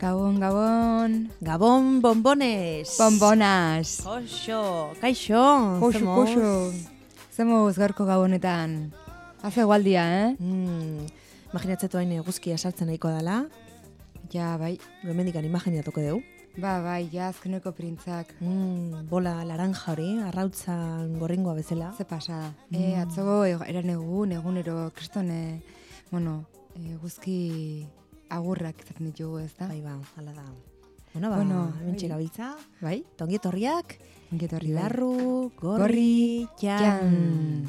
Gabon, gabon. Gabon, bombones. Bombonas. Oso, kaixo. Oso, oso. Zemoz gaurko gabonetan. Haze gualdia, eh? Mm, imaginatzeko hain eguzkia sartzen nahiko dela. Ja, bai. Gomendikan imaginatuko dugu. Ba, bai, ja, azkeneko printzak. Mm, bola laranja hori, arrautzan gorringoa bezala. Ze pasada. Mm. Eh, e, atzogo eran egun, egunero, kristone, bueno, e, guzki agurrak izaten ditugu, ez da? Bai, ba, hala da. Bueno, ba, bueno, hemen txegabiltza. Bai? bai. Tongietorriak. Tongietorri. Bai. Larru, gorri, gorri txan.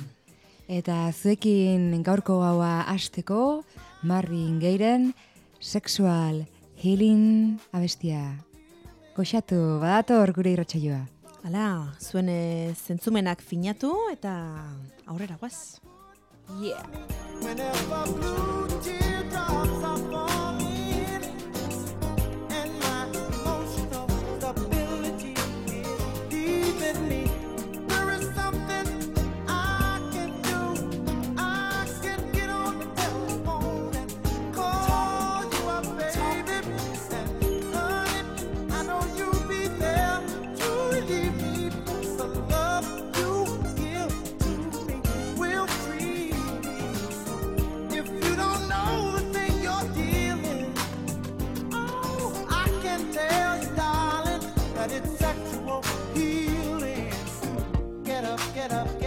Eta zuekin gaurko gaua hasteko Marvin Geiren Sexual Healing abestia. Goxatu, badator gure irratsaioa. Hala, zuen eh, zentzumenak finatu eta aurrera guaz. Yeah. get up.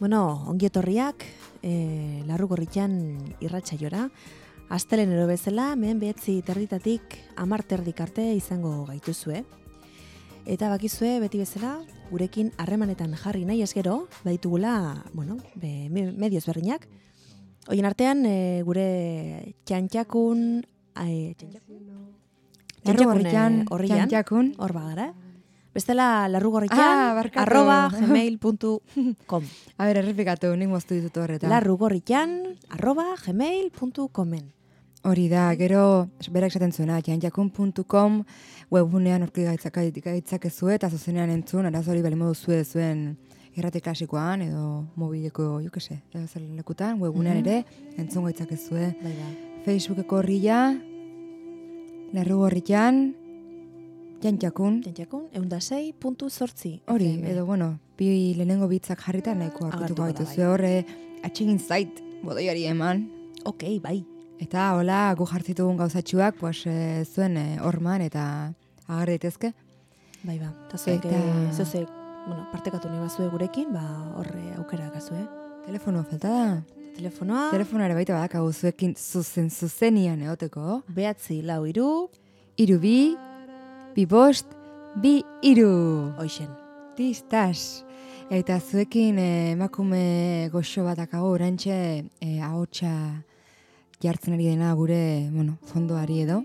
Bueno, ongi etorriak, e, larru gorritxan irratxaiora. Astelen ero bezala, mehen behetzi terditatik amar terdik arte izango gaituzue. Eta bakizue, beti bezala, gurekin harremanetan jarri nahi ez gero, baitugula, bueno, be, me- medios berrinak. Hoien artean, e, gure txantxakun, e, txantxakun? Txantxakun, eh, horrian, hor bagara. Bestela, larrugorritan, Ah, arroba gmail.com. A ber, errepikatu, nik moztu ditut horreta. larrugorritan, arroba gmail.comen. Hori da, gero, berak esaten zuena, janjakun.com webunean orki gaitzak gaitzakezue eta zuzenean entzun, araz hori bali modu zue zuen irrate klasikoan edo mobileko, jo kese, edo zer lekutan, webunean Mhm. ere entzun gaitzakezue. Bai, bai. Facebookeko horria, lerru jantjakun, Jantxakun, eundasei puntu sortzi. hori, FM. edo bueno, bi lehenengo bitzak jarrita nahiko hartuko Agertuko da, gaituzue horre, atxegin zait, bodoiari eman, Ok, bai. Eta hola, gu jartzitugun gauzatxuak, pues, e, zuen e, horman eta agar daitezke. Bai, ba. Eta zuek, Eta- eh, zuzek, bueno, partekatu nahi bazue gurekin, ba, horre aukera gazue. Telefono falta da. Telefonoa, Telefono ere baita badakagu zuekin zuzen zuzenian egoteko. behatzi lau iru, Iru bi, bi bost, bi iru. hoixen. Tistas. Eta zuekin e, emakume goxo bat akago orantxe e, ahotsa jartzen ari dena gure, bueno, fondoari edo.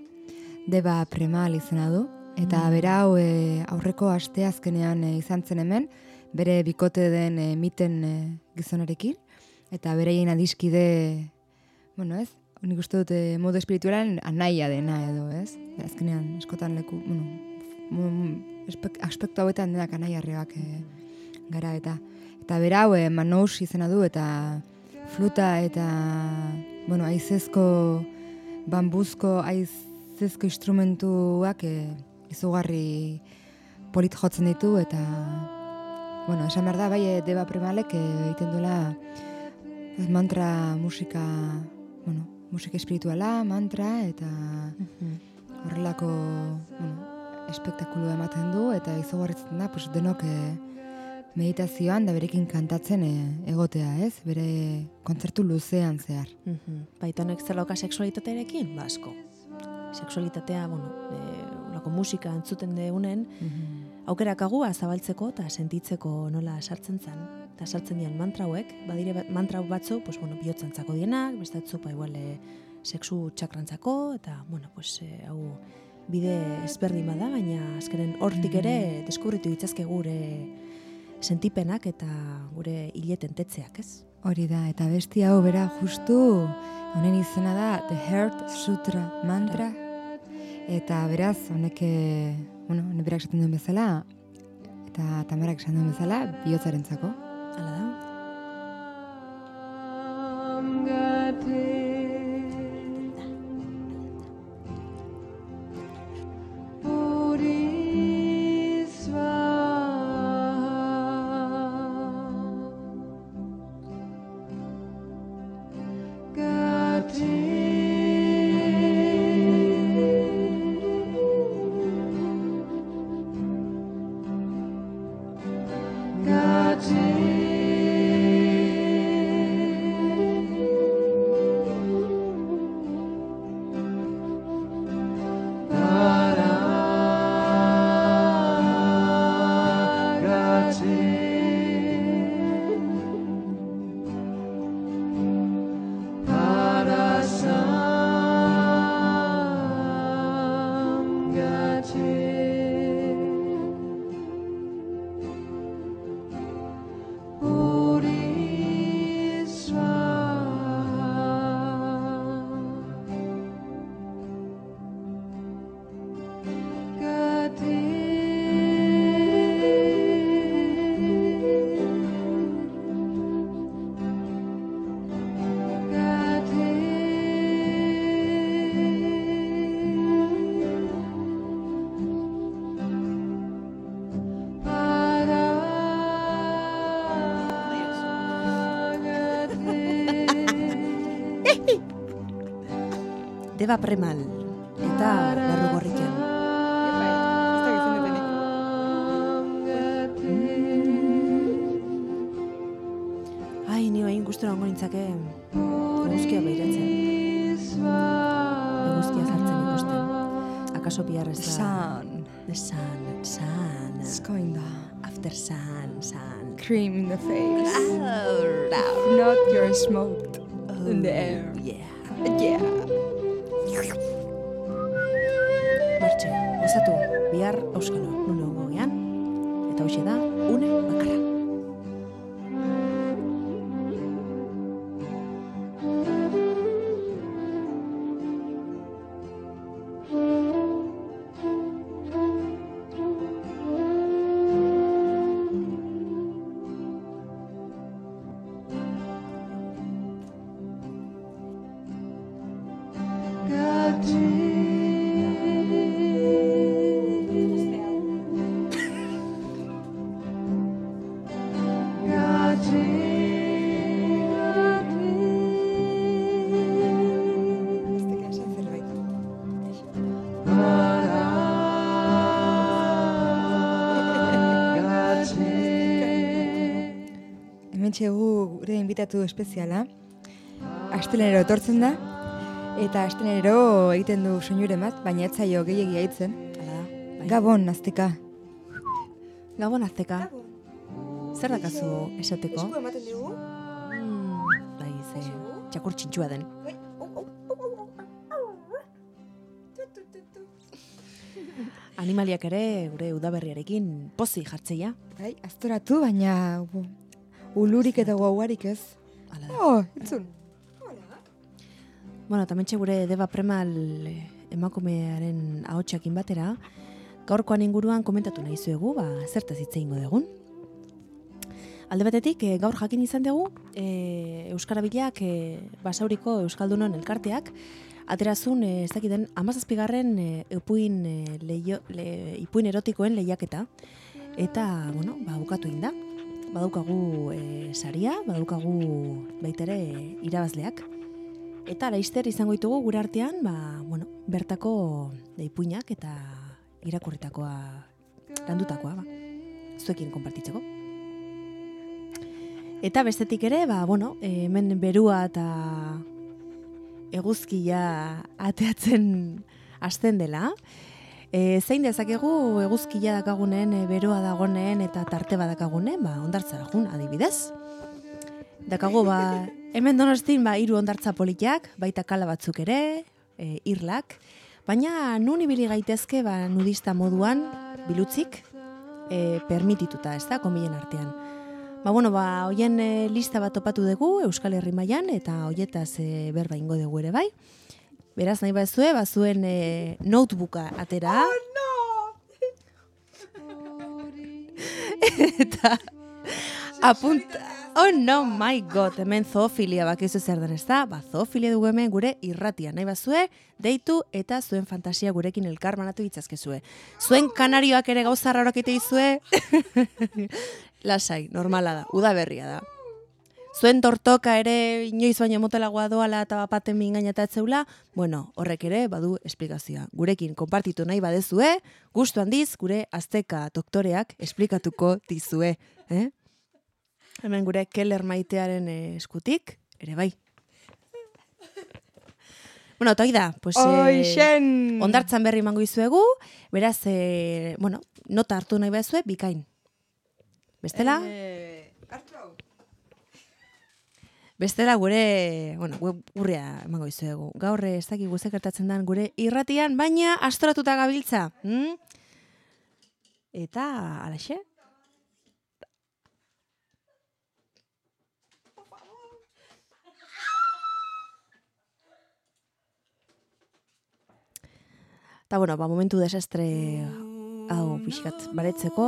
Deba premal izena du. Eta Mm. bera hau e, aurreko aste azkenean e, izan zen hemen, bere bikote den e, miten gizonarekin. Eta bereien adiskide, bueno ez, nik uste dut e, modu espiritualan anaia dena edo ez. Azkenean eskotan leku, bueno, aspektu hauetan denak anaiarreak e, gara eta eta bera hau e, manous izena du eta fluta eta bueno, aizezko bambuzko aizezko instrumentuak e, izugarri polit jotzen ditu eta bueno, esan behar da bai deba primalek egiten duela mantra musika bueno, musika espirituala, mantra eta horrelako bueno, espektakulo ematen du eta izugarritzen da pues, denok e, meditazioan da berekin kantatzen e, egotea, ez? Bere kontzertu luzean zehar. Mhm. Baita honek zer dauka sexualitatearekin? Ba, asko. Sexualitatea, bueno, e, olako musika entzuten deunen, aukerakagu zabaltzeko eta sentitzeko nola sartzen zen. Eta sartzen dian mantra hauek, badire bat- mantra batzu, pues, bueno, bihotzantzako dienak, beste batzuk, ba, igual, e, sexu txakrantzako, eta, bueno, pues, e, hau bide ezberdin bada, baina azkenen hortik ere deskubritu ditzazke gure sentipenak eta gure hileten tetzeak, ez? Hori da, eta besti hau bera justu, honen izena da The Heart Sutra Mantra, eta beraz, honek, eh, bueno, honek berak esaten duen bezala, eta tamarak esan duen bezala, bihotzarentzako. Deba Premal eta Larru Gorrikan. gustura ongo nintzake eguzkia behiratzen. Eguzkia zartzen ikusten. Akaso bihar ez da... sun. The sun, sun. It's going down. After sun, sun. Cream in the face. Oh, Not your smoke in the air. Txegu gure inbitatu espeziala. Astelenero etortzen da, eta astelenero egiten du soinure bat, baina ez zaio gehiagia hitzen. Hala da, bai. Gabon, azteka. Gabon azteka. Zer dakazu esateko? ematen dugu? Mm, bai, ze, txakur txintxua den. Animaliak ere gure udaberriarekin pozi jartzeia. Bai, aztoratu, baina ulurik eta guauarik ez. Hala da. Oh, entzun. Bueno, eta mentxe gure deba premal eh, emakumearen ahotsakin batera, gaurkoan inguruan komentatu nahi zuegu, ba, zertaz hitz egingo dugun. Alde batetik, eh, gaur jakin izan dugu, e, Euskara Bilak e, Basauriko Euskaldunon elkarteak, aterazun, e, ez dakiten, amazazpigarren e, ipuin, e, leio, le, ipuin erotikoen lehiaketa, eta, bueno, ba, bukatu egin da. Badaukagu e, saria, badaukagu baitere irabazleak. Eta laizter izango ditugu gure artean, ba, bueno, bertako ipuinak eta irakurritakoa landutakoa, ba, zuekin konpartitzeko. Eta bestetik ere, ba, bueno, hemen berua eta eguzkia ateatzen hasten dela. E, zein dezakegu eguzkia dakagunen, e, beroa dagonen eta tarte badakagunen, ba, ondartzara jun, adibidez. Dakago, ba, hemen donostin, ba, hiru ondartza politiak, baita kala batzuk ere, e, irlak, baina nun ibili gaitezke, ba, nudista moduan, bilutzik, e, permitituta, ez da, komilen artean. Ba, bueno, ba, hoien e, lista bat topatu dugu Euskal Herri mailan eta hoietaz e, berba ingo dugu ere bai. Beraz, nahi bazue, bazuen e, notebooka atera. Oh, no! eta apunta... Oh no, my god, hemen zoofilia bakizu zer den ez da? Ba, zoofilia dugu hemen gure irratia. Nahi bazue, deitu eta zuen fantasia gurekin elkarmanatu itzazkezue. Zuen kanarioak ere gauza raroak ite izue. Lasai, normala da, udaberria da. Zuen tortoka ere inoiz baino motelagoa doala eta bapaten mingainatatzeula, bueno, horrek ere badu esplikazioa. Gurekin konpartitu nahi badezue, gustu handiz gure azteka doktoreak esplikatuko dizue. Eh? Hemen gure Keller maitearen eh, eskutik, ere bai. Bueno, eta hoi da, pues, eh, Oixen! ondartzan berri emango izuegu, beraz, eh, bueno, nota hartu nahi bezue, bikain. Bestela, Eh, hartu hau. Bestela gure, bueno, web urria emango izuegu. Gaur eh, ez dakik guzek gertatzen den gure irratian, baina astoratuta gabiltza. Hm? Eta, alaxe? Eta, bueno, ba, momentu desastre hau pixkat baretzeko,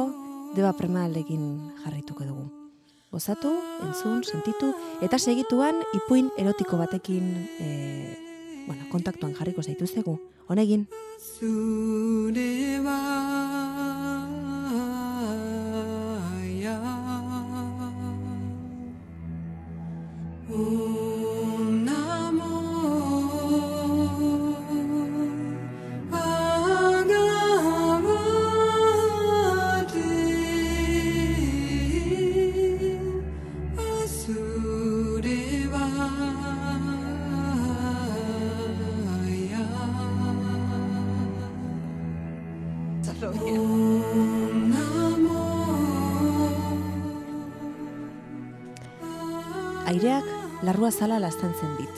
deba premalekin jarrituko dugu. Gozatu, entzun, sentitu, eta segituan ipuin erotiko batekin e, bueno, kontaktuan jarriko zaituztegu. Honegin. Sudevaya Om larrua zala lastantzen dit.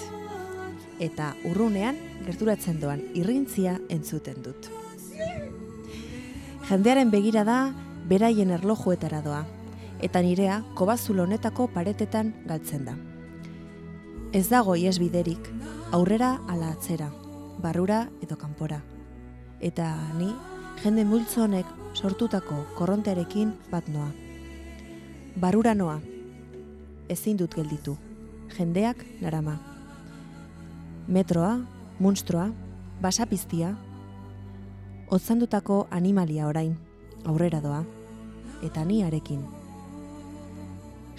Eta urrunean gerturatzen doan irrintzia entzuten dut. Jendearen begira da beraien erlojuetara doa, eta nirea kobazul honetako paretetan galtzen da. Ez dago iesbiderik, aurrera ala atzera, barrura edo kanpora. Eta ni jende multzo honek sortutako korrontearekin bat noa. Barrura noa, ezin dut gelditu. Jendeak narama. Metroa, munstroa, basapiztia, otzandutako animalia orain, aurrera doa, eta ni arekin.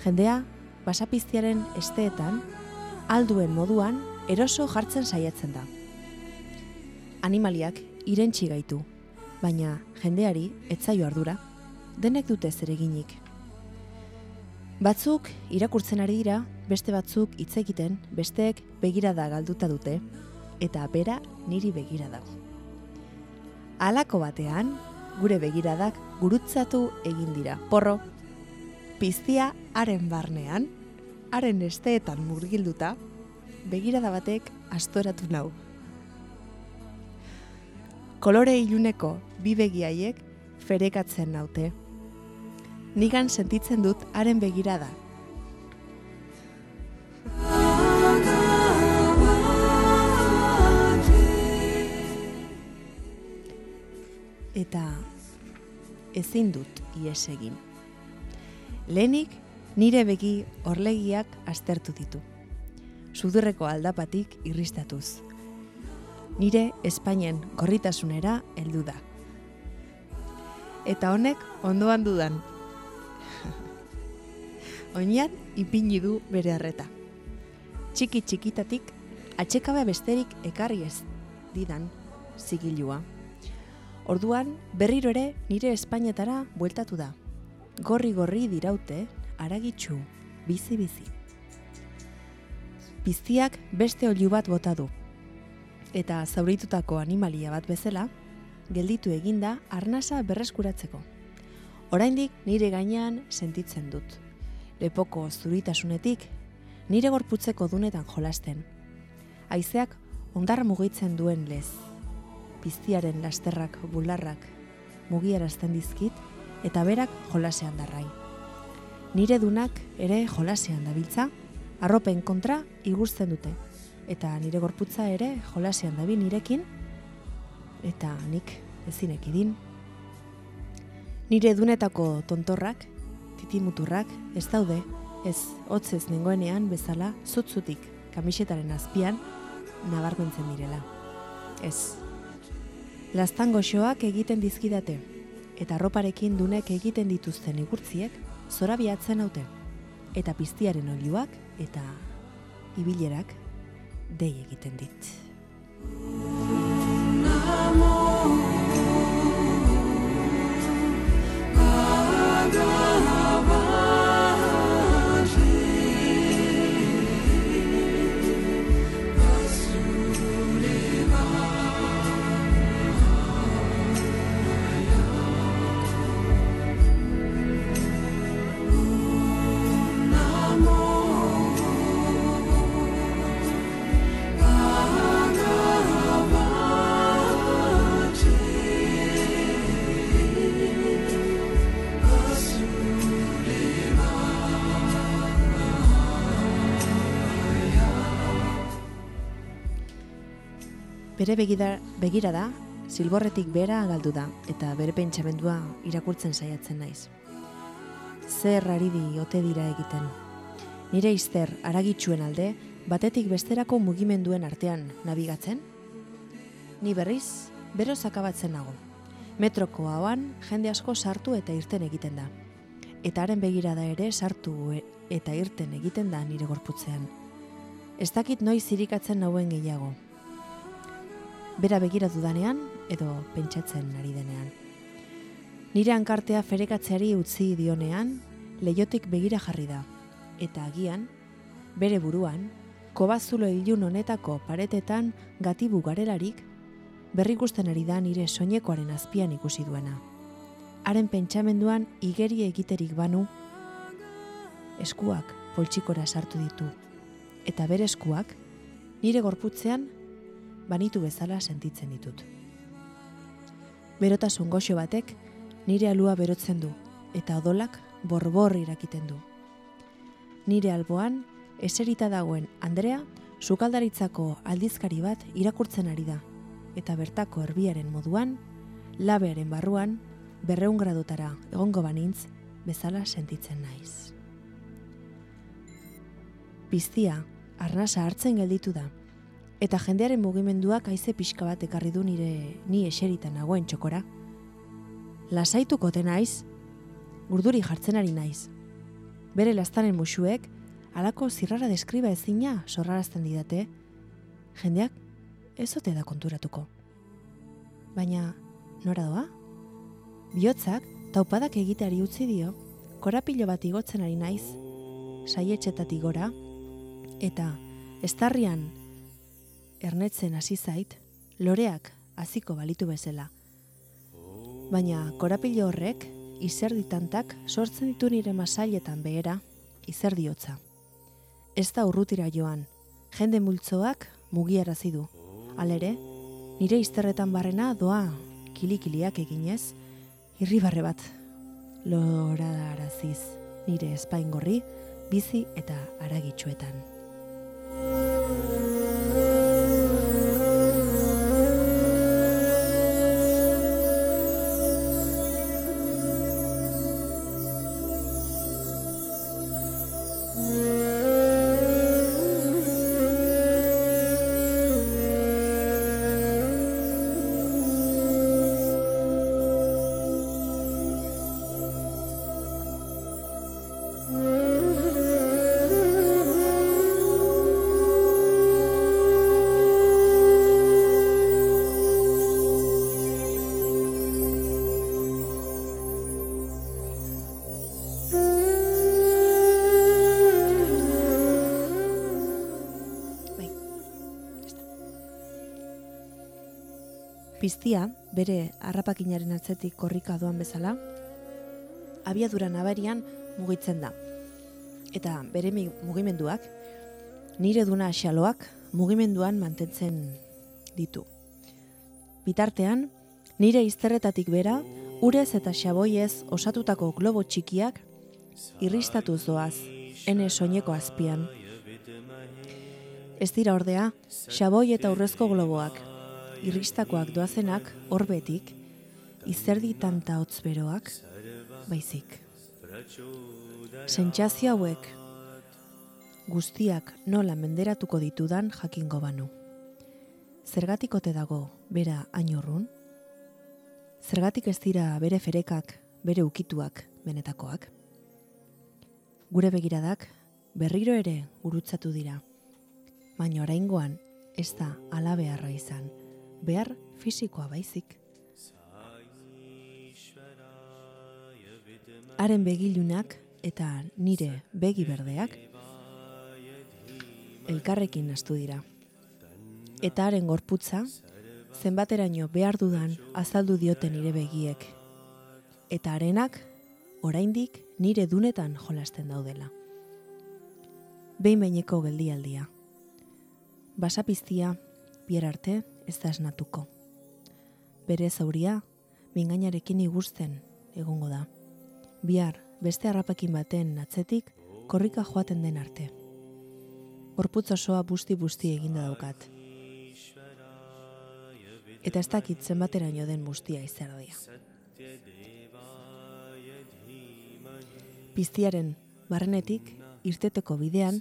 Jendea, basapiztiaren esteetan, alduen moduan, eroso jartzen saiatzen da. Animaliak irentsi gaitu, baina jendeari etzaio ardura, denek dute zereginik. Batzuk irakurtzen ari dira, beste batzuk hitz egiten, besteek begirada galduta dute, eta bera niri begira dago. Halako batean, gure begiradak gurutzatu egin dira. Porro, piztia haren barnean, haren esteetan murgilduta, begirada batek astoratu nau. Kolore iluneko bi begiaiek ferekatzen naute. Nigan sentitzen dut haren begirada. Eta ezin dut ies egin. Lehenik nire begi orlegiak aztertu ditu. Sudurreko aldapatik irristatuz. Nire Espainien gorritasunera heldu da. Eta honek ondoan dudan. Oinean ipini du bere harreta. Txiki txikitatik atxekabe besterik ekarri ez didan zigilua. Orduan berriro ere nire Espainetara bueltatu da. Gorri-gorri diraute aragitxu bizi-bizi. Piztiak beste oliu bat bota du. Eta zauritutako animalia bat bezala, gelditu eginda arnasa berreskuratzeko. Oraindik nire gainean sentitzen dut. Lepoko zuritasunetik, nire gorputzeko dunetan jolasten. Haizeak ondar mugitzen duen lez. Piztiaren lasterrak bularrak mugiarazten dizkit eta berak jolasean darrai. Nire dunak ere jolasean dabiltza, arropen kontra igurtzen dute. Eta nire gorputza ere jolasean dabil nirekin, eta nik ezinek idin. Nire dunetako tontorrak, titimuturrak, ez daude, ez hotzez nengoenean bezala zutzutik kamisetaren azpian nabarmentzen direla. Ez. Lastan goxoak egiten dizkidate, eta arroparekin dunek egiten dituzten igurtziek zorabiatzen haute, eta piztiaren oliuak eta ibilerak dei egiten dit. power. Bere begida, begira da, zilborretik bera galdu da, eta bere pentsamendua irakurtzen saiatzen naiz. Zer aridi ote dira egiten. Nire izter aragitsuen alde, batetik besterako mugimenduen artean nabigatzen? Ni berriz, bero zakabatzen nago. Metroko hauan jende asko sartu eta irten egiten da. Eta haren begirada ere sartu eta irten egiten da nire gorputzean. Ez dakit noiz irikatzen nauen gehiago, bera begira dudanean edo pentsatzen ari denean. Nire hankartea ferekatzeari utzi dionean, leiotik begira jarri da, eta agian, bere buruan, kobazulo ilun honetako paretetan gatibu garelarik, berrikusten ari da nire soinekoaren azpian ikusi duena. Haren pentsamenduan igeri egiterik banu, eskuak poltsikora sartu ditu, eta bere eskuak nire gorputzean banitu bezala sentitzen ditut. Berotasun goxo batek nire alua berotzen du, eta odolak borbor irakiten du. Nire alboan, eserita dagoen Andrea, sukaldaritzako aldizkari bat irakurtzen ari da, eta bertako erbiaren moduan, labearen barruan, berreun gradutara egongo banintz, bezala sentitzen naiz. Piztia, arnasa hartzen gelditu da, eta jendearen mugimenduak haize pixka bat ekarri du nire ni eserita nagoen txokora. Lasaituko te naiz, urduri jartzen ari naiz. Bere lastanen musuek, alako zirrara deskriba ezina sorrarazten didate, jendeak ez ote da konturatuko. Baina, nora doa? Biotzak, taupadak egiteari utzi dio, korapilo bat igotzen ari naiz, saietxetatik gora, eta estarrian ernetzen hasi zait, loreak hasiko balitu bezala. Baina korapilo horrek, izerditantak sortzen ditu nire masailetan behera, izerdiotza. Ez da urrutira joan, jende multzoak mugiarazi du. Alere, nire izterretan barrena doa kilikiliak eginez, irribarre bat araziz nire espaingorri, bizi eta aragitsuetan. Piztia, bere harrapakinaren atzetik korrika doan bezala, abiadura nabarian mugitzen da. Eta bere mugimenduak, nire duna xaloak mugimenduan mantentzen ditu. Bitartean, nire izterretatik bera, urez eta xaboiez osatutako globo txikiak irristatuz doaz, ene soineko azpian. Ez dira ordea, xaboi eta urrezko globoak, irristakoak doazenak orbetik, izerdi tanta hotz beroak, baizik. Sentsazio hauek guztiak nola menderatuko ditudan jakingo banu. Zergatik ote dago bera hain urrun? Zergatik ez dira bere ferekak, bere ukituak benetakoak? Gure begiradak berriro ere gurutzatu dira. Baina oraingoan ez da ala beharra izan, behar fisikoa baizik. Haren begilunak eta nire begi berdeak elkarrekin nastu dira. Eta haren gorputza, zenbateraino behar dudan azaldu dioten nire begiek. Eta harenak, oraindik nire dunetan jolasten daudela. Behin behineko geldialdia. Basapiztia, bier arte ez da esnatuko. Bere zauria, mingainarekin igusten egongo da. Bihar, beste harrapakin baten atzetik, korrika joaten den arte. Gorputz osoa busti-busti eginda daukat. Eta ez dakit zenbateraino den bustia izerdia. Piztiaren barrenetik irteteko bidean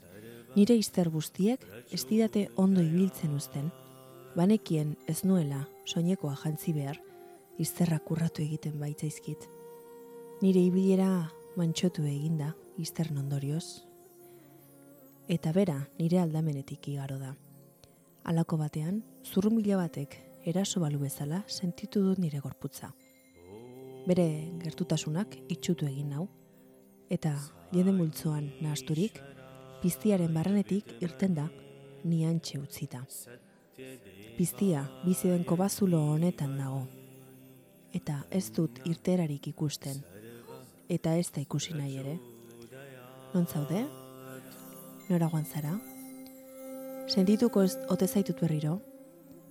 nire izter guztiek ez didate ondo ibiltzen uzten. Banekien ez nuela soinekoa jantzi behar, izterrak urratu egiten baitzaizkit. Nire ibilera mantxotu eginda, izter ondorioz. Eta bera nire aldamenetik igaro da. Halako batean, zurrumila batek eraso balu bezala sentitu dut nire gorputza. Bere gertutasunak itxutu egin nau, eta jende multzoan nahasturik, piztiaren barrenetik irten da ni antxe utzita. Piztia bizi den kobazulo honetan dago. Eta ez dut irterarik ikusten. Eta ez da ikusi nahi ere. Non zaude? Nora guan zara? Sentituko ez ote zaitut berriro?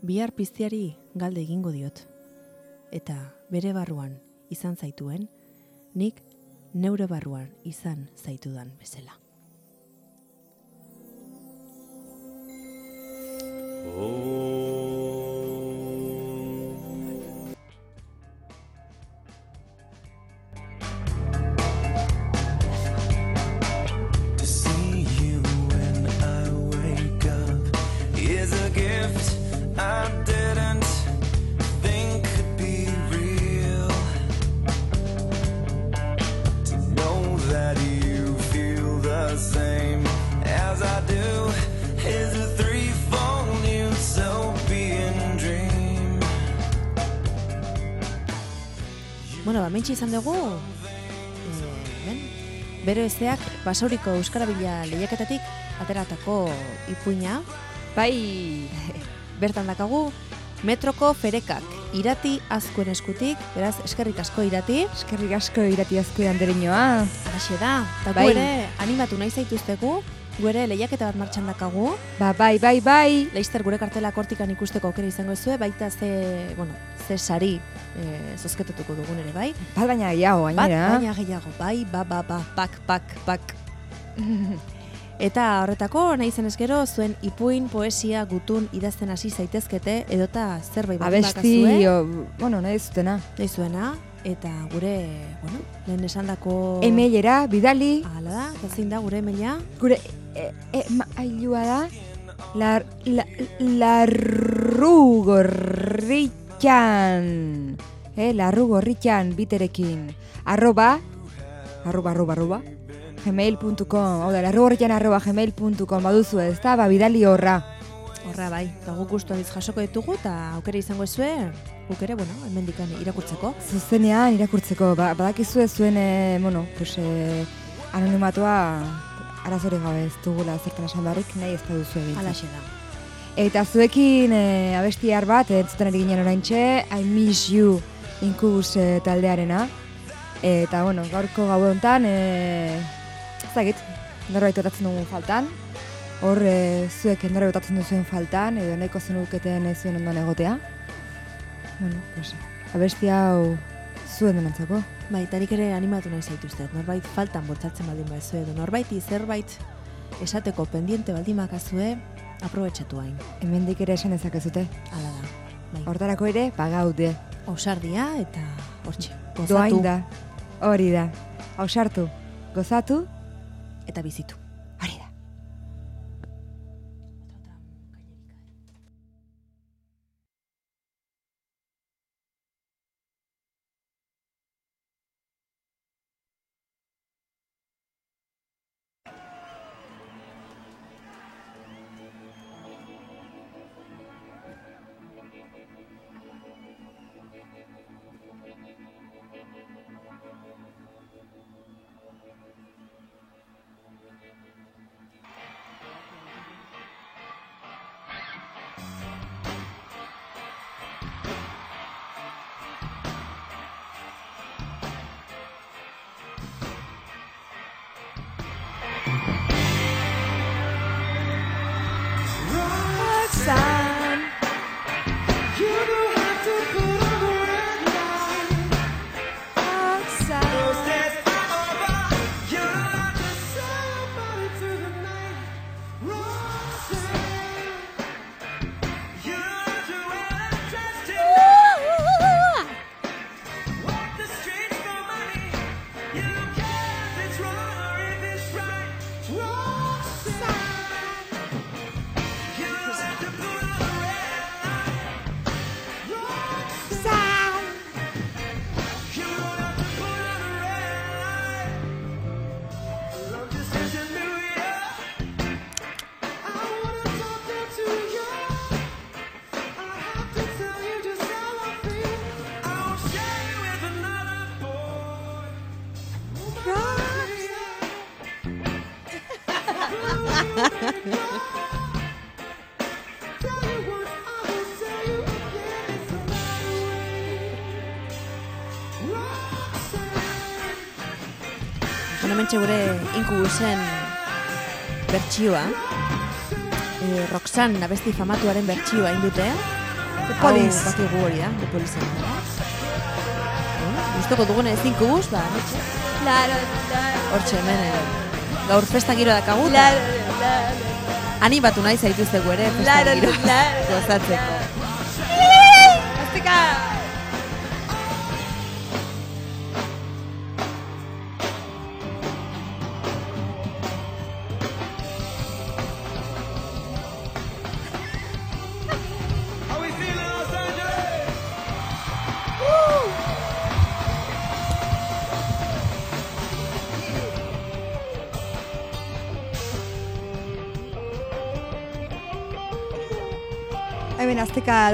Bihar piztiari galde egingo diot. Eta bere barruan izan zaituen, nik neure barruan izan zaitudan bezala. To Mentxe izan dugu, e, ben, bero ezeak basauriko Euskarabila lehiaketatik ateratako ipuina, Bai, bertan dakagu, metroko ferekak, irati azkuen eskutik, beraz, eskerrik asko irati, eskerrik asko irati azko andereñoa. Halaxe da, eta Bai. ere animatu nahi zaituztegu, gu ere lehiaketa bat martxan dakagu, Ba, bai, bai, bai. Leister gure kartela kortikan ikusteko aukera izango zue, baita ze, bueno, ze sari e, zozketetuko dugun ere bai. Bat baina gehiago, Bat, gainera. baina gehiago, bai, ba, ba, ba, pak, pak, pak. Eta horretako, nahi zenez gero, zuen ipuin, poesia, gutun, idazten hasi zaitezkete, edota zerbait bat Abesti, o, bueno, nahi zutena. nahi zuena, eta gure, bueno, lehen esandako... Emailera, bidali, Hala da, eta zein da gure emaila? gure e, e, mailua da, lar, la, larru gorritxan, eh, larru gorritxan biterekin, arroba, arroba, arroba, arroba, gmail.com, hau da, larru gorritxan arroba gmail.com, baduzu ez da, ba, bidali horra. Horra bai, eta guk gustu aldiz jasoko ditugu, eta aukera izango ezue, guk ere, bueno, hemendikan irakurtzeko. Zuzenean irakurtzeko, ba, badakizu ez zuen, e, bueno, pues, e, anonimatua arazore gabe ez dugula zertan esan barrik, nahi ez da duzu egin. Halaxe da. Eta zuekin e, abestiar bat, entzuten ari ginen oraintxe, I Miss You inkubus e, taldearena. Eta, bueno, gaurko gau honetan, e, ez dakit, norbait botatzen dugun faltan. Hor, e, zuek norbait botatzen duzuen faltan, edo nahiko zenuketen ez zuen ondoan egotea. Bueno, pues, abesti hau zuen denantzako. Bai, ere animatu nahi zaituztet, norbait faltan bortzatzen baldin baizue, edo norbaiti zerbait esateko pendiente baldin bakazue, aprobetxatu hain. Hemendik ere esan dezakezute. Hala da. Bai, Hortarako ere, pagaude. osardia eta hortxe, Doain gozatu da. Hori da. Hausartu, gozatu, eta bizitu. cross. Hementxe gure inkubusen bertsioa. E, Roxanne abesti famatuaren bertsioa indute. The Police. Hau bakigu hori da, The Police. Gustoko dugune ez inkubus, ba, hementxe. Hortxe hemen, eh, gaur festa giro dakagu. eta Animatu nahi zaituztegu ere festa giro gozatzeko.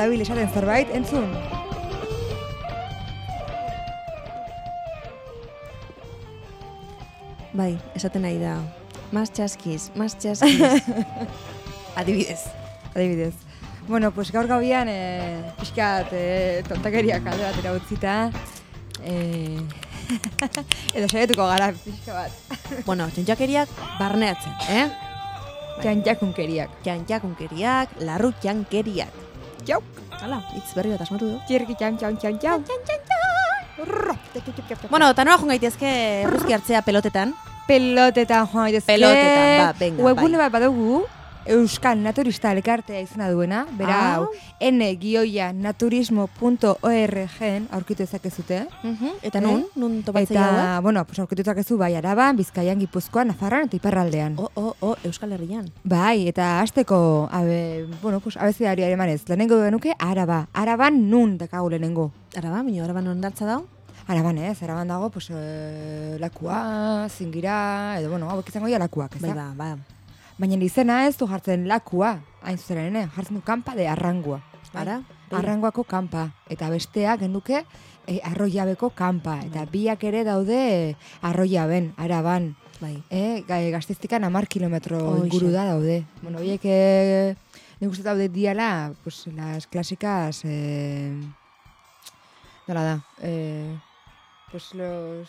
Dabil esaten zerbait, entzun. Bai, esaten nahi da. Mas txaskiz, mas txaskiz. Adibidez. Adibidez. Bueno, pues gaur gauian, e, pixkat e, tontakeriak alde batera utzita, e, edo saietuko gara pixka bat. bueno, txontxakeriak barneatzen, eh? Txantxakunkeriak. Txantxakunkeriak, larru txankeriak. Jau! Hala, hitz berri bat asmatu du. Txirki txan txan txan txan. Bueno, eta nola gaitezke hartzea pelotetan. pelotetan joan daitezke. Pelotetan, ba, venga, Webgune bai. bat badugu, Euskal Naturista Elkartea izena duena, bera Ah. hau, n-gioia naturismo.org aurkitu ezakezute. Eta Eh? nun, nun topatzea Eta, bueno, pues aurkitu ezakezu bai Araban, Bizkaian, Gipuzkoan, Nafarroan eta Iparraldean. Oh, oh, oh, Euskal Herrian. Bai, eta hasteko, abe, bueno, pues abezidari emanez, lehenengo genuke Araba. Araban nun dakagu lehenengo. Araba, minio, araba non dartza dau? Araban ez, araban dago, pues, e, lakua, zingira, edo, bueno, hauek izango dira lakuak, ez Bai, da? ba, ba. Baina izena ez du jartzen lakua, hain zuzen ere, jartzen du kanpa de arrangua. Bai? Ara, begira. Arranguako kanpa, eta bestea genuke e, arroiabeko kanpa, eta biak ere daude arroiaben, araban. Bai. E, ga- gaztiztikan amar kilometro Hoxe. inguru da daude. Bueno, horiek e, nik uste daude diala, pues, las clásicas, e, nola da, e, pues los,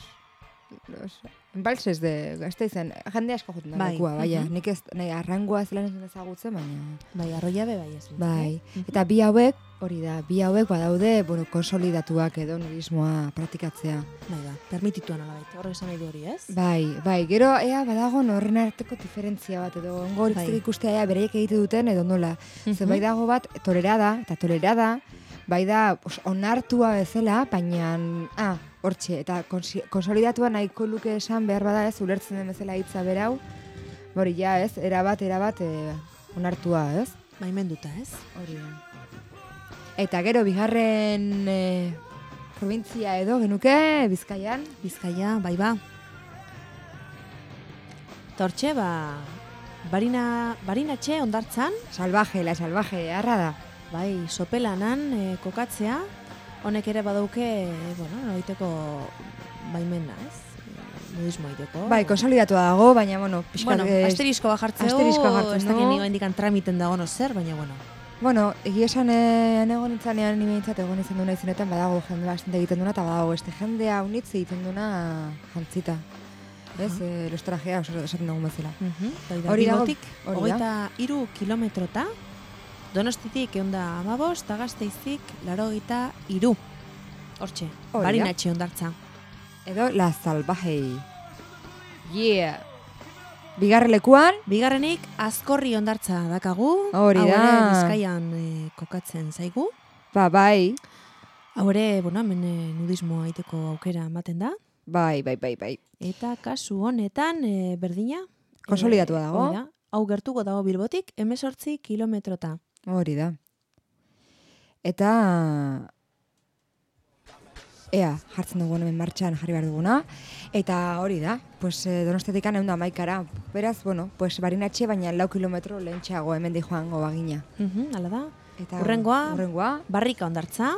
los embalses de Gasteizen, jende asko joten da Bai, lekua, baina, mhm. nik ez, nahi, arrangua ez lan ez ezagutzen, baina... Bai, arroiabe bai ez. Bai, Mhm. eta bi hauek, hori da, bi hauek badaude, bueno, konsolidatuak edo nurismoa praktikatzea. Bai, ba, permitituan alabait, horrek esan nahi du hori, ez? Bai, bai, gero ea badago horren arteko diferentzia bat edo ongo Bai. bai. ikustea ea bereiek egite duten edo nola. Mhm. Ze bai dago bat tolerada, eta tolerada, bai da onartua bezala, baina, ah, hortxe, eta konsolidatua nahiko luke esan behar bada ez, ulertzen den bezala hitza berau, hori ja ez, erabat, erabat, e, onartua ez. Baimenduta, ez? Hori da. Eta gero bigarren e, provintzia edo genuke Bizkaian. Bizkaia, bai ba. Eta hortxe, ba, barina, barinatxe ondartzan, Salvaje, la salvaje, harra da. bai, sopelanan e, kokatzea, honek ere badauke, e, bueno, noiteko baimena, ez? Nudismo egiteko. Bai, konsolidatua dago, baina, bueno, pixka... Bueno, asterisko bajartzeu, asteriskoa jartzen ez dakit nigo indikan tramiten dago no zer, baina bueno. Bueno, egia esan eh, egon nintzanean ni behintzat egon izan duna izenetan badago jende bastante egiten duna, eta badago beste jendea unitz egiten duna jantzita. Ez, eh, los trajea, oso esaten dugun bezala. Bai da, Hori dago- hori da. hogeita iru kilometrota, donostitik egon da amabos, eta gazteiztik laro gita iru. Hortxe, barinatxe ondartza. Edo la salvaje. Yeah! Bigarre lekuan, Bigarrenik, azkorri ondartza dakagu. Hori Hau ere da. Bizkaian eh, kokatzen zaigu. ba, bai, Hau ere, bueno, hemen eh, nudismoa egiteko aukera ematen da. bai, bai, bai, bai. Eta kasu honetan, eh, berdina. Konsolidatua dago. da. Hau gertuko dago Bilbotik, emesortzi kilometrota. Hori da. Eta ea, jartzen dugu hemen martxan jarri behar duguna. Eta hori da, pues, eh, donostetik egun da maikara. Beraz, bueno, pues, barinatxe, baina lau kilometro lehentxeago hemen di joango bagina. Mhm, hala da. Eta, Hurrengoa? Hurrengoa, Barrika ondartza.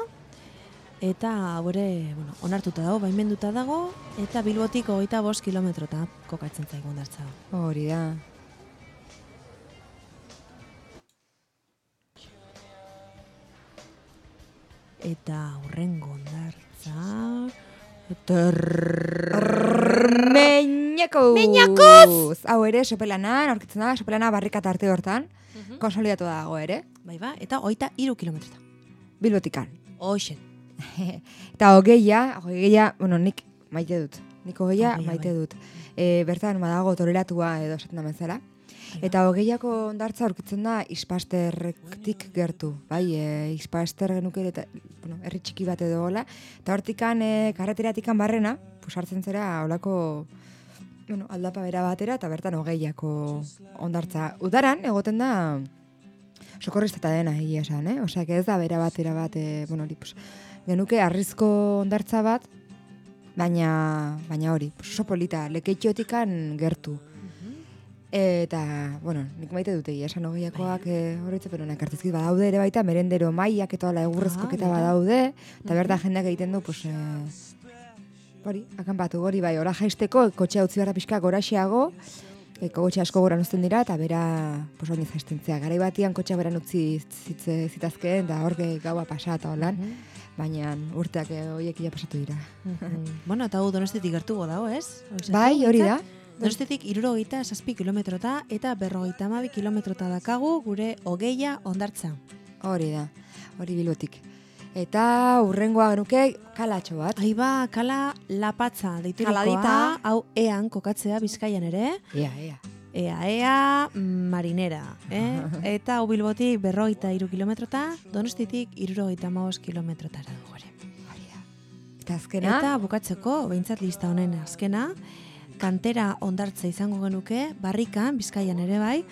Eta hore, bueno, onartuta dago, baimenduta dago, eta Bilbotik hogeita bost kilometrota kokatzen zaigu ondartza. hori da. Eta hurrengo ondartza, Meñakuz! Meñakuz! Hau ere, sopelanan, aurkitzen da, sopelana barrikat arte hortan, konsolidatu dago ere, Bai ba, eta hoita iru kilometrota. bilbotikan. Hoxen. Eta hogeia, hogeia, bueno, nik maite dut. Nik hogeia maite bai. dut. E, bertan badago toreratua edo esaten da bezala. Eta hogeiako ondartza aurkitzen da ispastertik gertu, bai, e, ispaster genuke eta, bueno, herri txiki bat edo gola, eta hortikan, e, karreteratikan barrena, pues hartzen zera, olako, bueno, aldapa bera batera, eta bertan hogeiako ondartza. Udaran, egoten da, sokorristata dena egia esan, eh? Que ez da bera batera bat, e, bueno, hori, pues, genuke arrizko ondartza bat, baina, baina hori, oso polita, lekeitxotikan gertu. Eta, bueno, nik maite dute, esan hogeiakoak e, horretzaperonak artizkit badaude ere baita, merendero maiak eta hola egurrezko Ah, eta badaude, eta berda jendeak egiten du, pues, e, hori, akanpatu hori bai, ora jaisteko, kotxea utzi behar da pixka goraxeago, e, kotxe asko goran uzten dira, eta bera, pues, oin jaistentzea. Garai batian kotxea beran utzi zitze, zitazkeen, eta horke gaua pasa eta holan, baina urteak e, horiek ia pasatu dira. bueno, eta hau donostetik gertugo dago, ez? Hau Bai, hori da. Donostetik irurogeita zazpi kilometrota eta berrogeita amabi kilometrota dakagu gure hogeia ondartza. Hori da, hori bilbotik. Eta urrengoa genuke kalatxo bat. Ai ba, kala lapatza deiturikoa, Kaladita. hau ean kokatzea bizkaian ere, Ea, ea. ea, ea, marinera, eh? Eta hau bilbotik berrogeita iru kilometrota, donostitik irurogeita maoz kilometrotara dugu ere. Eta azkena, Eta bukatzeko, behintzat lista honen azkena, kantera ondartza izango genuke, barrikan, bizkaian ere bai,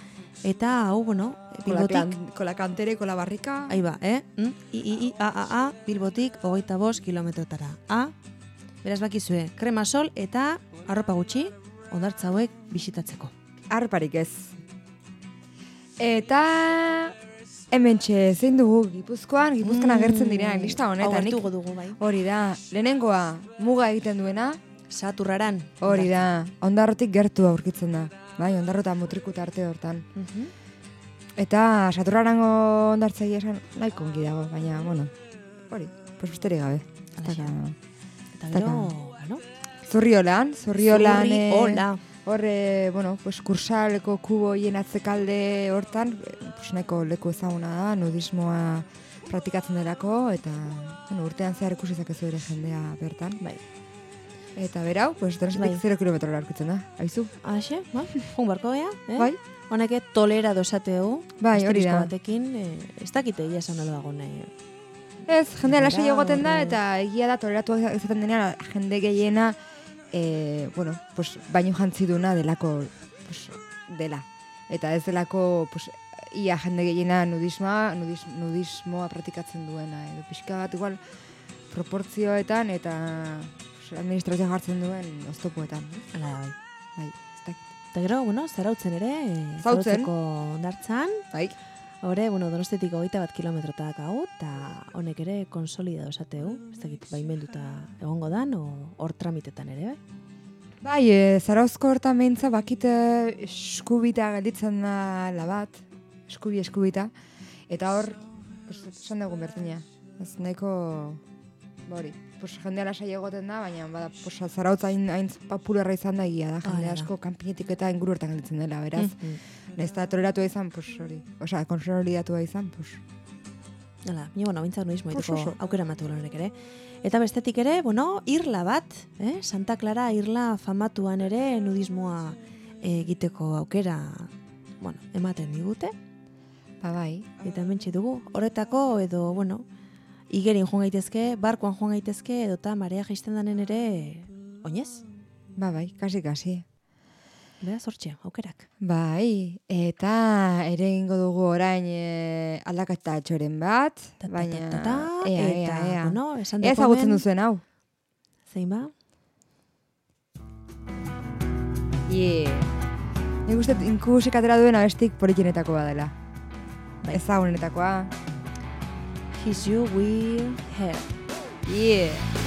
eta hau, bueno, bilbotik, kan, kola kantere, kola barrika. Ahí ba, eh? Mm? I, i, i, a, a, a, bilbotik, hogeita bost kilometrotara. A, beraz bakizue, krema sol eta arropa gutxi, ondartza hauek bisitatzeko. Arparik ez. Eta hemen zein dugu Gipuzkoan, Gipuzkoan agertzen direnak lista Hau honetan. hartuko dugu, bai. Hori da, lehenengoa muga egiten duena, Saturraran. hori da, ondarrotik gertu aurkitzen da. Bai, ondarro eta mutrikuta arte hortan. Mhm. Eta saturrarango ondartzai esan nahiko ongi dago, baina, bueno, hori, pues besterik gabe. Halaxe. Taka- Eta gero, bueno, Zurriolan, zurriolan... eh, Zurriola. Horre, bueno, pues kursaleko kuboien atzekalde hortan, pues nahiko leku ezaguna da, nudismoa praktikatzen delako, eta bueno, urtean zehar ikusi zakezu ere jendea bertan. Bai. Eta berau, pues Bai. 0 kilometrora aurkitzen da, aizu. Halaxe, ba, jun barko eh? Bai, Honeke tolera dosateu, Bai, hori da. batekin, eh, ez dakite egia esan dagoen, eh, Ez, jendea lasai Bera, egoten da, eta egia da toleratuak izaten denean, jende gehiena, e, bueno, pues, baino jantziduna delako, pues, dela. Eta ez delako, pues, ia jende gehiena nudismoa, nudis, nudismoa praktikatzen duena, edo pixka bat igual proportzioetan eta administrazioa jartzen duen oztopoetan. ez? ala da, bai. Bai, ez dakit. Eta gero, bueno, zarautzen ere, eh, Zarautzen. ondartzan, Bai, Hore, bueno, donostetik hogeita bat kilometrota dakau, eta honek ere konsolida osateu, ez dakit baimenduta egongo dan, o hor tramitetan ere, bai? Bai, e, zarauzko hortan behintza bakite eskubita gelditzen da labat, eskubi eskubita, eta hor, esan dugun bertina, ez nahiko, ba hori, pues, jendea lasai egoten da, baina bada, pues, zarautz hain, hain popularra izan da egia da, jende Hala da. asko kanpinetik eta inguru hortan gelditzen dela, beraz, Mm. nahiz eta toleratua izan, pues, hori, osea, konsolidatua izan, pues, Hala, ni bueno, bintzat Oso, egiteko oso. aukera matu honek ere. Eta bestetik ere, bueno, irla bat, eh? Santa Clara irla famatuan ere nudismoa egiteko aukera, bueno, ematen digute. ba bai, Eta mentxe dugu, horretako edo, bueno, igerin joan gaitezke, barkoan joan gaitezke, edota marea jaisten danen ere, oinez? ba bai, kasi, kasi. Beraz, hortxe, aukerak. Bai, eta ere egingo dugu orain e, aldaketa txoren bat, Ta, ta, baina ta, ta, ta, ea, eta, ea, ea. bueno, esan Ea hemen- duzuen hau. Zein ba? Yeah. Nik uste inkusik atera duen abestik politxenetakoa dela. Bai. Ezagunenetakoa. His you will have. Yeah.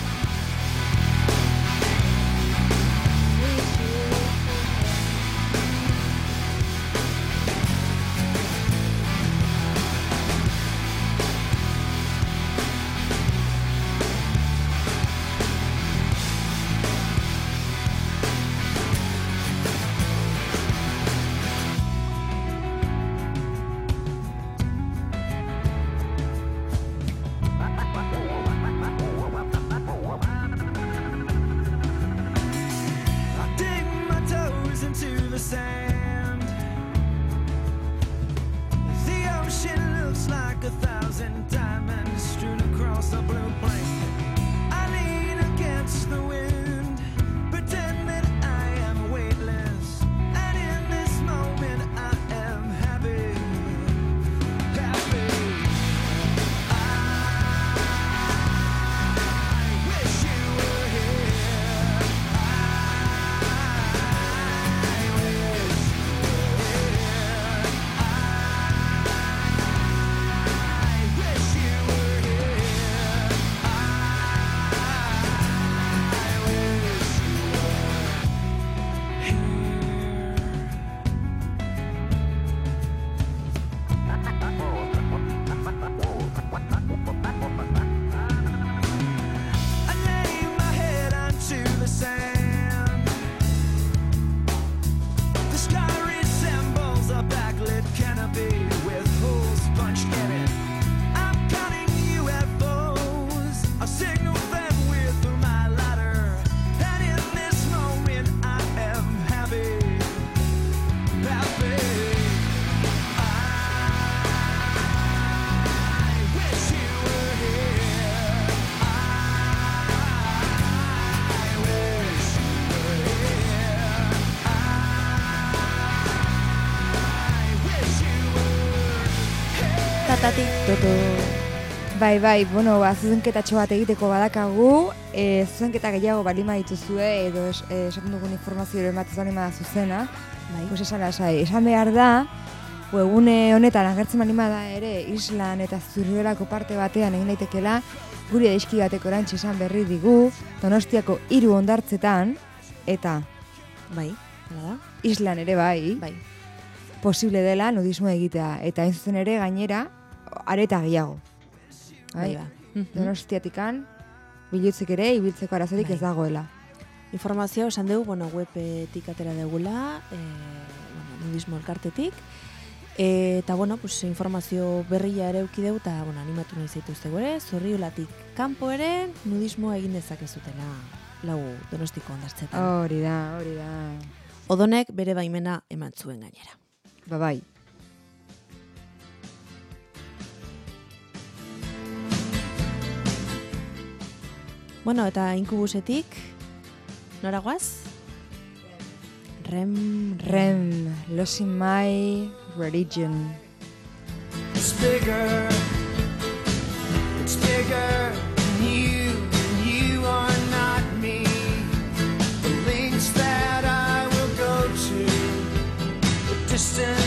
Bai, bai, bueno, ba, zuzenketatxo bat egiteko badakagu, e, zuzenketa gehiago balima dituzue, edo e, esaten dugun informazio ematez balima da zuzena, Bai. pues esan lasai, esan behar da, webgune honetan agertzen balima da ere, islan eta zurriolako parte batean egin daitekela, guri edeizki bateko erantxe esan berri digu, donostiako hiru ondartzetan, eta Bai, hala da? islan ere bai, Bai. posible dela nudismo egitea, eta hain zuzen ere gainera, areta gehiago. Bai, ba. Mhm. Donostiatikan, bilutzik ere, ibiltzeko arazorik Bai. ez dagoela. Informazioa esan dugu, bueno, webetik atera degula, e, bueno, nudismo elkartetik, E, eta, bueno, pues, informazio berria ere euki dugu, eta, bueno, animatu nahi zaituzte ere, zorriolatik kanpo ere, nudismo egin dezakezutela lau donostiko ondartzetan. Hori da, hori da. Odonek bere baimena eman zuen gainera. Ba bai. Bueno, eta inkubusetik, nora guaz? Rem, Rem, losing my religion. It's bigger. It's bigger than you. and You are not me. The links that I will go to. The distance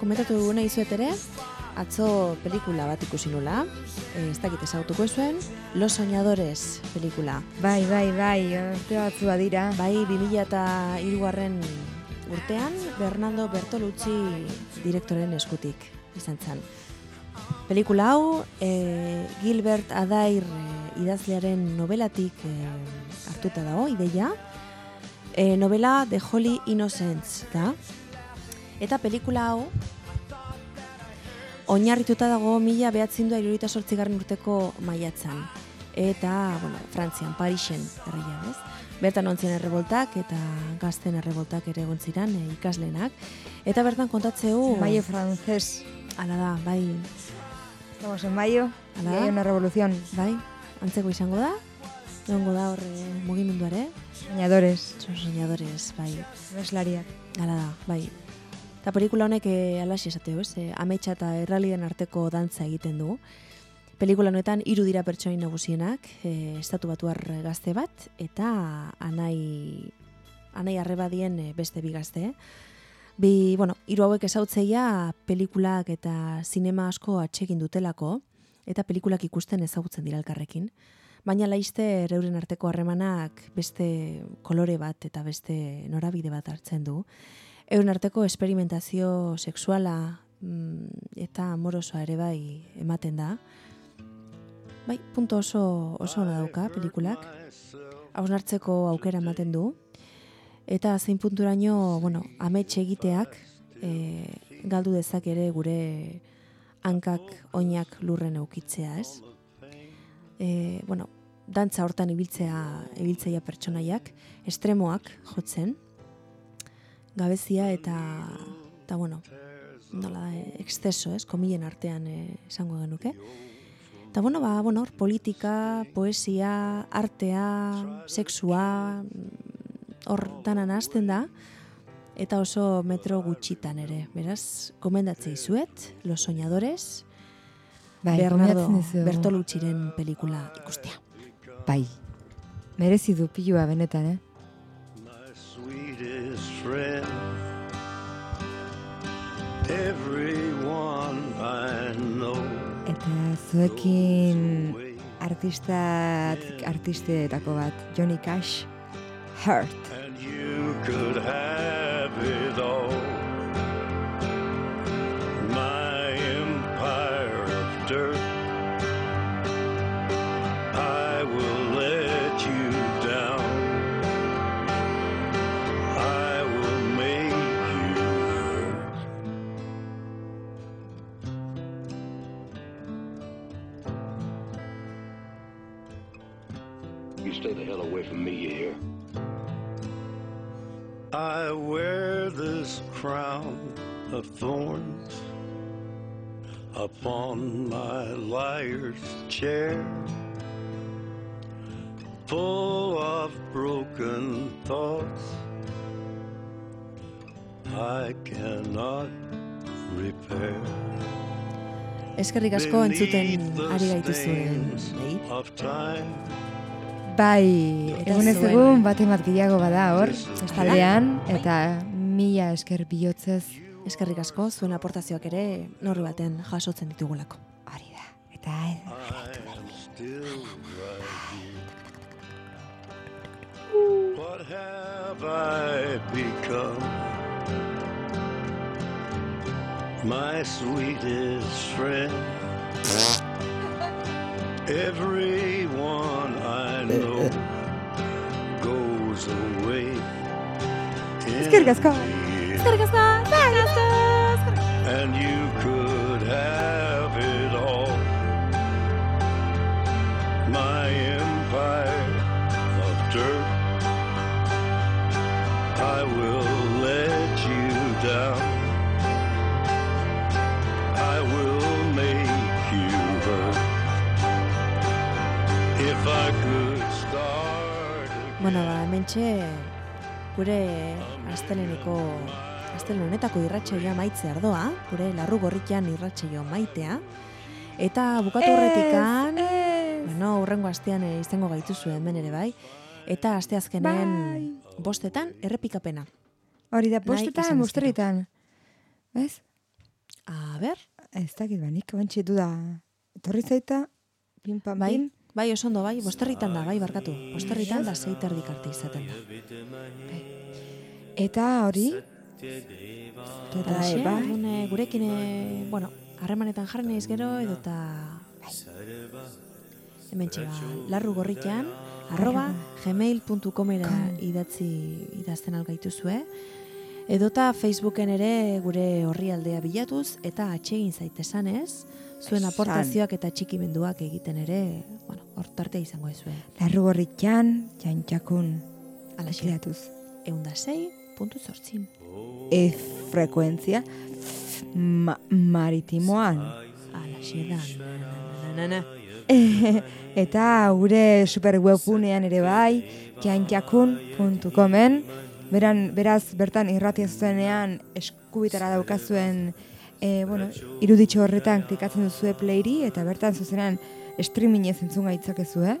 komentatu duguna izuet ere, atzo pelikula bat ikusi nula, e, ez dakit ezagutuko zuen, Los Soñadores pelikula. Bai, bai, bai, urte batzu badira. Bai, 2000 eta hirugarren urtean, Bernardo Bertolucci direktoren eskutik izan zen. Pelikula hau, e, Gilbert Adair e, idazlearen novelatik e, hartuta dago, ideia. E, novela The Holy Innocents da. Eta pelikula hau, oinarrituta dago mila behatzen du sortzigarren urteko maiatzan. Eta, bueno, Frantzian, Parisen herrian, ez? Bertan ontzien erreboltak eta gazten erreboltak ere egon ziren e, ikaslenak. Eta bertan kontatzeu... Mayo francés. Ala da, bai, Estamos en mayo. Ala. Hay una revolución. bai, antzeko izango da. egongo da horre mugimenduare, Soñadores, son soñadores, bai, abeslariak. Hala da, bai. Eta pelikula honek eh, alaxi esateo, ez? Eh, ametsa eta errealiden arteko dantza egiten du. Pelikula honetan hiru dira pertsonai nagusienak, eh, estatu batuar gazte bat, eta anai, anai arrebadien beste bi gazte. Bi, bueno, hiru hauek ezautzeia pelikulak eta sinema asko atsegin dutelako, eta pelikulak ikusten ezagutzen dira elkarrekin. Baina laiste euren arteko harremanak beste kolore bat eta beste norabide bat hartzen du. Euren arteko esperimentazio sexuala mm, eta amorosoa ere bai ematen da. Bai, punto oso, oso ona dauka pelikulak. Hausnartzeko aukera ematen du. Eta zein punturaino, bueno, amets egiteak e, galdu dezak ere gure hankak oinak lurren eukitzea, ez? e, bueno, dantza hortan ibiltzea ibiltzeia pertsonaiak, estremoak jotzen, gabezia eta, eta bueno, nola da, exceso, ez, komilen artean eh, esango genuke. Eta bueno, ba, bueno, politika, poesia, artea, sexua, mm, hor danan hasten da, eta oso metro gutxitan ere. Beraz, gomendatzei zuet, Los Soñadores, Bai, Bernardo. Bertolucciren pelikula ikustea. Bai. Merezi du pilua benetan, eh? Friend. Everyone I know. Eta zuekin artista artistetako bat, Johnny Cash, Hurt. And you could have wear this crown of thorns upon my liar's chair, full of broken thoughts I cannot repair. Eskerrik asko entzuten ari gaituzuen. Bai, egun ez egun bat bat gehiago bada hor, Bai. estaldean, eta mila esker bihotzez Eskerrik asko zuen aportazioak ere norri baten jasotzen ditugulako. hori da. Eta. What have I become? My sweetest friend. Everyone Eskerrik asko. Eskerrik asko! Eskerrik asko! and you could have hementxe gure asteleneko astelen honetako irratsaioa maitze ardoa, gure larru gorrikian irratsaio maitea. Eta bukatu horretikan, bueno, urrengo astean eh, izango gaituzu hemen ere bai. Eta asteazkenen Bai. bostetan errepikapena. Hori da, izan musterritan. Ez? A ber, Ez dakit banik, bantxe du da. Etorri zaita, pin pam bai, pin. Bai oso ondo, bai, bosterritan da, bai, barkatu. Bosterritan da zeiterdik arte izaten da. Eta hori, eta Halaxe, bai, eh, gurekin, eh, bueno, harremanetan jarri naiz gero, edo eta hemen ba, larru gorrikan, arroba gmail.comera idatzi idazten algaituzue, edota Facebooken ere gure horri aldea bilatuz, eta atsegin zaitesan ez, zuen aportazioak eta txikimenduak egiten ere, bueno, hor tartea izango ezue. larru gorritxan, jantxakun, Alaxe, asilatuz. eunda sei, puntu zortzin. E frekuentzia ma maritimoan. Alaxe da, na, eta gure super webgunean ere bai, kiankiakun.comen, beran, beraz bertan irratia zuzenean eskubitara daukazuen e, bueno, iruditxo horretan klikatzen duzue playri, eta bertan zuzenean streamingez entzun gaitzakezu, eh?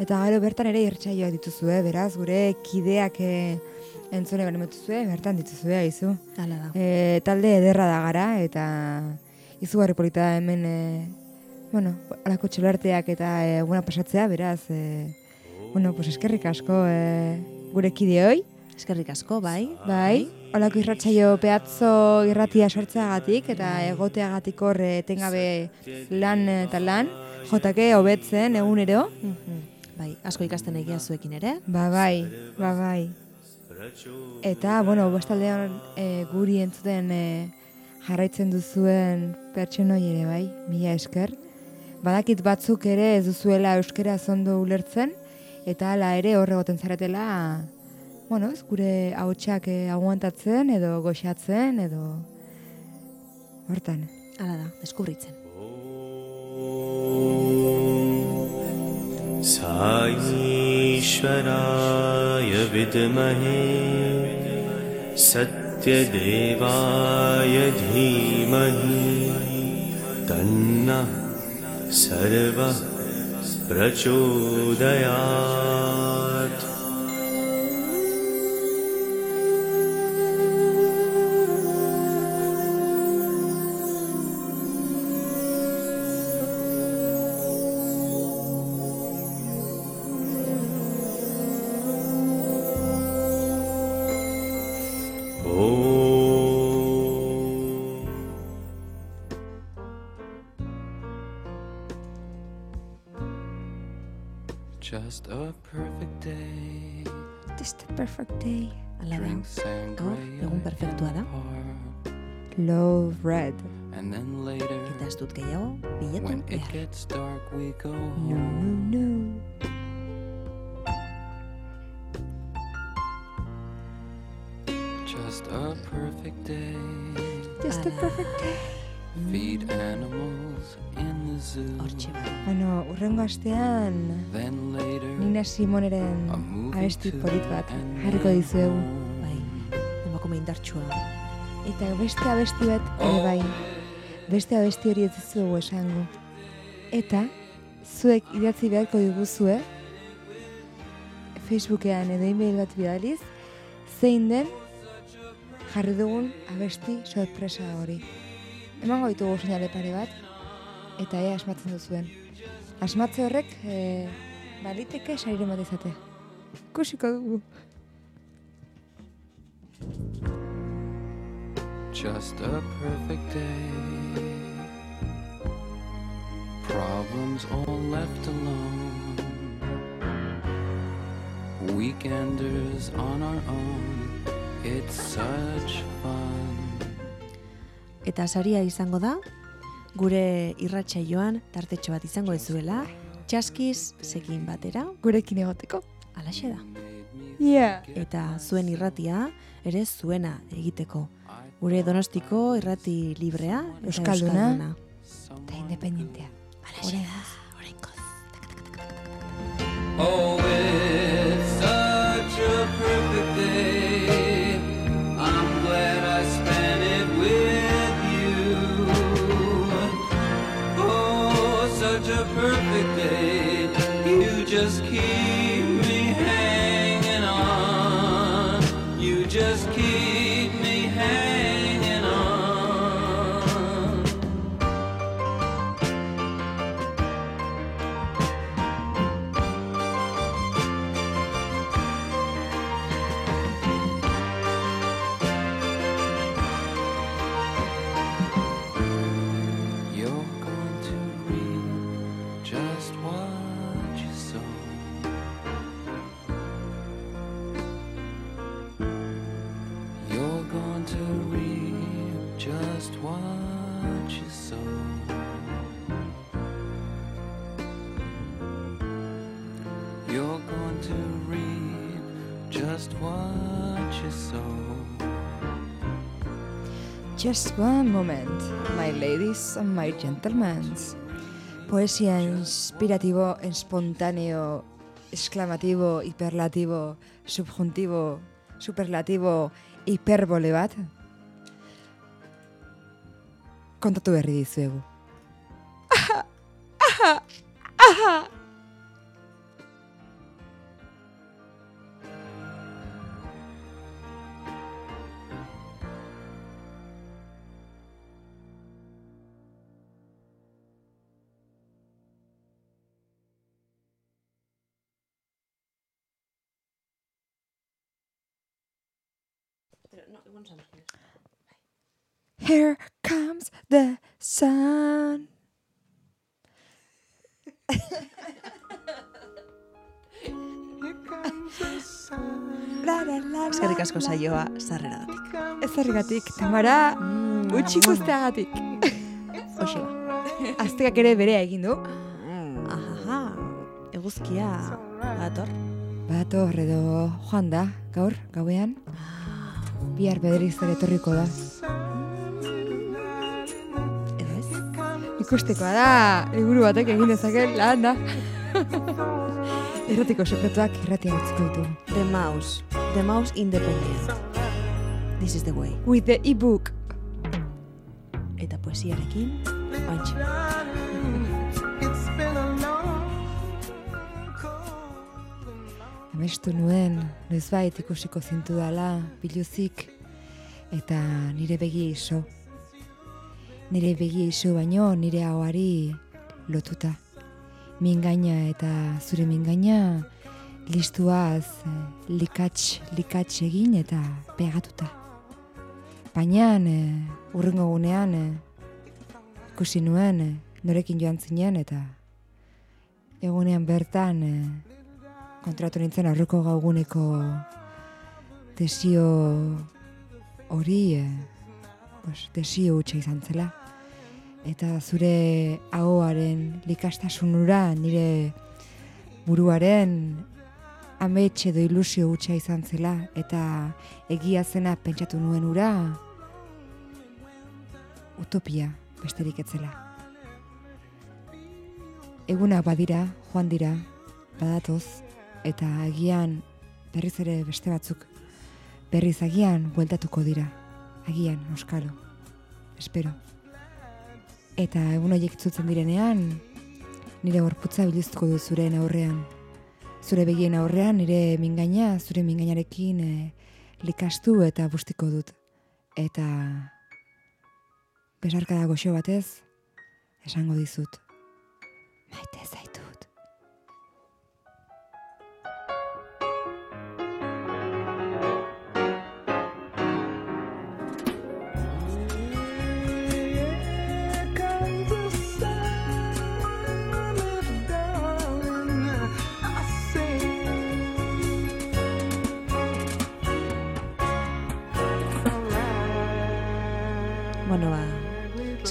Eta gero bertan ere irtsaioak dituzue, beraz, gure kideak e, entzune bari metuzue, bertan dituzue, aizu. Hala da. E, talde ederra da gara, eta izugarri polita hemen, e, bueno, alako txolarteak eta e, eguna pasatzea, beraz, e, bueno, pues eskerrik asko e, gure kideoi, Eskerrik asko, bai. bai, olako irratsaio peatzo irratia sortzeagatik, eta egoteagatik hor etengabe lan eta lan, jotake hobetzen egunero, Mhm. Bai, asko ikasten egia zuekin ere. Ba bai, ba bai. Eta, bueno, bestaldean e, guri entzuten e, jarraitzen duzuen pertsonoi ere bai, mila esker. Badakit batzuk ere ez duzuela euskera zondo ulertzen, eta hala ere horre goten zaretela, bueno, ez gure hautsak e, aguantatzen edo goxatzen edo hortan. Hala da, deskubritzen. साईश्वराय विद्महे सत्यदेवाय धीमहि तन्नः सर्वः प्रचोदयात् Just a perfect day. Just a perfect day. Hala da. Drink sangria egun perfektua da. Love red. And then later, Eta ez dut gehiago, biletu when it behar. gets dark, we go No, home. no, no. Just a perfect day. Just a Ala. perfect day. Feed animals in the zoo. Hortxe bai. Bueno, urrengo astean Simoneren abesti polit bat jarriko dizuegu. Bai, emakume indartsua. Eta beste abesti bat ere bai. Beste abesti hori ez dizuegu esango. Eta zuek idatzi beharko diguzue Facebookean edo e-mail bat bidaliz zein den jarri dugun abesti sorpresa hori. Emango ditugu seinale pare bat eta ea asmatzen duzuen. Asmatze horrek e, baliteke sariren bat izatea. Ikusiko dugu. Just a perfect day. Problems all left alone. Weekenders on our own. It's such fun. Eta saria izango da, gure irratsaioan tartetxo bat izango ezuela, txaskiz sekin batera, Gurekin egoteko. alaxe da. Yeah. Eta zuen irratia ere zuena egiteko. Gure donostiko irrati librea, eta Euskalduna. Eta independentea. Alaxe da, orainkoz. Oh, Just one moment, my ladies and my gentlemen. poesia inspiratibo, espontáneo, exclamatibo, hiperlatibo, subjuntibo, superlatibo, hiperbole bat, kontatu berri dizuegu. Here comes the sun. La, la, la, la. Eskerrik asko saioa sarrera datik. Ez herrigatik, Tamara, utxi guztiagatik. Hoxe ba. Aztekak ere berea egin du. Ahaha, eguzkia dator. Bator edo joan da, gaur, gauean. Bihar bederiz ere etorriko da. Edo ez? Ikustekoa da, liburu batek egin dezaken lan da. Errotiko sekretuak irratia utziko ditugu. The Mouse. The Mouse Independent. This is the way. With the e-book. Eta poesiarekin, oantxe. Amestu nuen, noizbait ikusiko zintu dala, biluzik, eta nire begi iso. Nire begi iso baino nire ahoari lotuta. Mingaina eta zure mingaina listuaz likats, likats egin eta pegatuta. Baina eh, urrengo gunean eh, ikusi nuen eh, norekin joan zinen eta egunean bertan eh, kontratu nintzen aurreko gauguneko desio hori, eh, pues, desio hutsa izan zela. Eta zure ahoaren likastasunura nire buruaren amets edo ilusio hutsa izan zela eta egia zena pentsatu nuen ura utopia besterik etzela. Egunak badira, joan dira, badatoz, eta agian berriz ere beste batzuk berriz agian bueltatuko dira. Agian, oskalo. Espero. Eta egun horiek itzutzen direnean, nire gorputza biluztuko du zuren aurrean. Zure begien aurrean nire mingaina, zure mingainarekin eh, likastu eta bustiko dut. Eta besarkada goxo batez, esango dizut. Maite zaitut.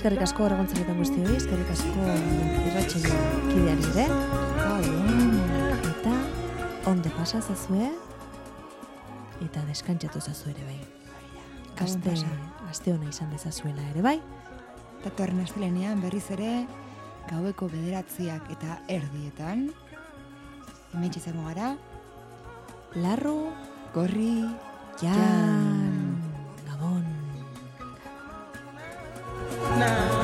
Eskerrik asko horregontzaretan guzti hori, eskerrik asko irratxeio kideari ere. Eta onde pasa zazue, eta deskantzatu zazu ere bai. Aste, aste hona izan dezazuela ere bai. Datorren astelenean berriz ere gaueko bederatziak eta erdietan. Hemen izango gara, Larru, gorri, jan, it's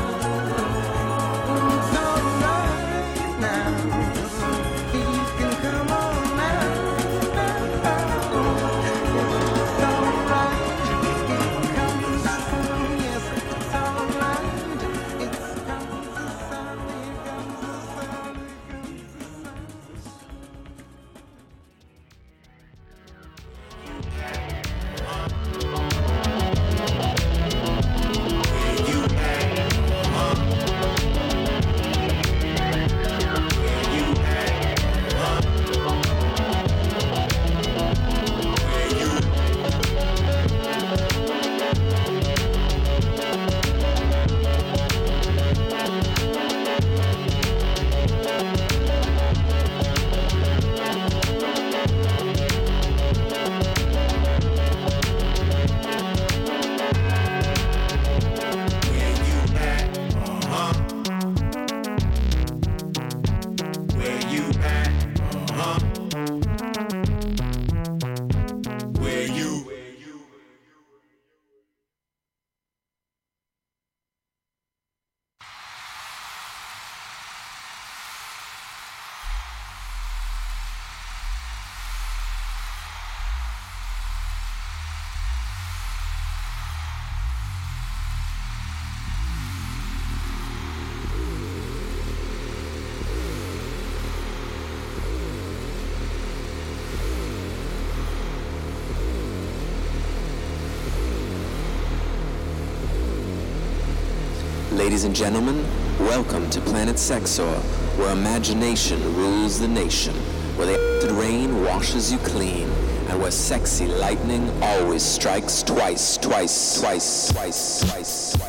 Ladies and gentlemen, welcome to Planet Sexor, where imagination rules the nation, where the acid rain washes you clean, and where sexy lightning always strikes twice, twice, twice, twice, twice, twice.